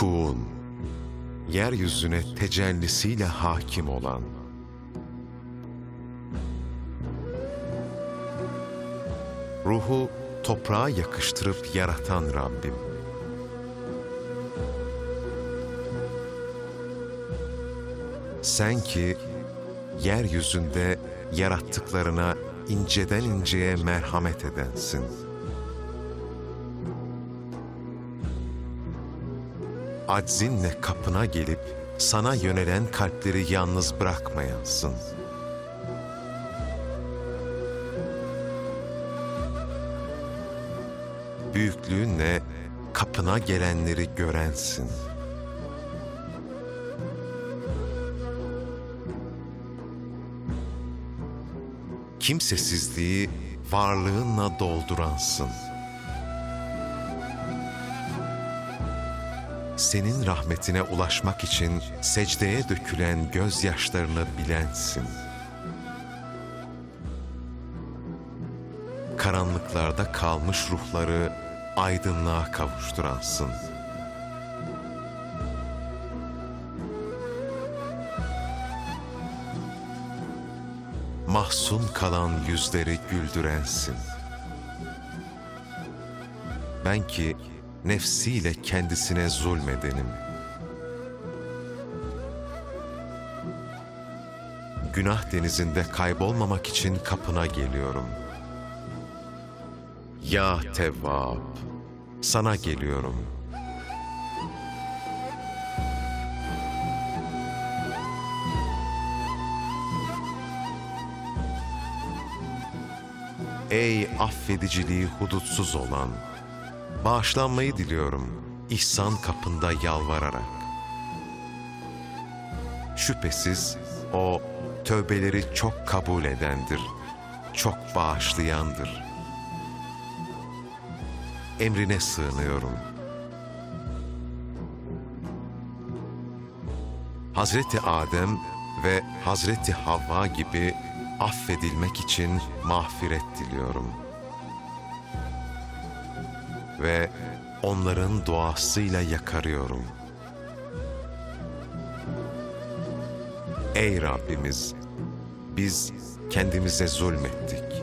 Kun, yeryüzüne tecellisiyle hakim olan, ruhu toprağa yakıştırıp yaratan Rabbim. Sen ki yeryüzünde yarattıklarına inceden inceye merhamet edensin. Aczinle kapına gelip sana yönelen kalpleri yalnız bırakmayansın. Büyüklüğünle kapına gelenleri görensin. Kimsesizliği varlığınla dolduransın. Senin rahmetine ulaşmak için secdeye dökülen gözyaşlarını bilensin. Karanlıklarda kalmış ruhları aydınlığa kavuşturansın. Mahzun kalan yüzleri güldürensin. Ben ki nefsiyle kendisine zulmedenim. Günah denizinde kaybolmamak için kapına geliyorum. Ya Tevvab, sana geliyorum. Ey affediciliği hudutsuz olan, bağışlanmayı diliyorum ihsan kapında yalvararak. Şüphesiz o tövbeleri çok kabul edendir, çok bağışlayandır. Emrine sığınıyorum. Hazreti Adem ve Hazreti Havva gibi affedilmek için mağfiret diliyorum. Ve onların duasıyla yakarıyorum. Ey Rabbimiz! Biz kendimize zulmettik.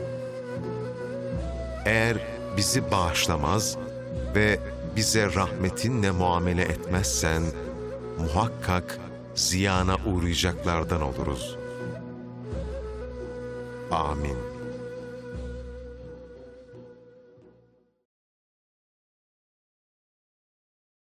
Eğer bizi bağışlamaz ve bize rahmetinle muamele etmezsen, muhakkak ziyana uğrayacaklardan oluruz. Amin.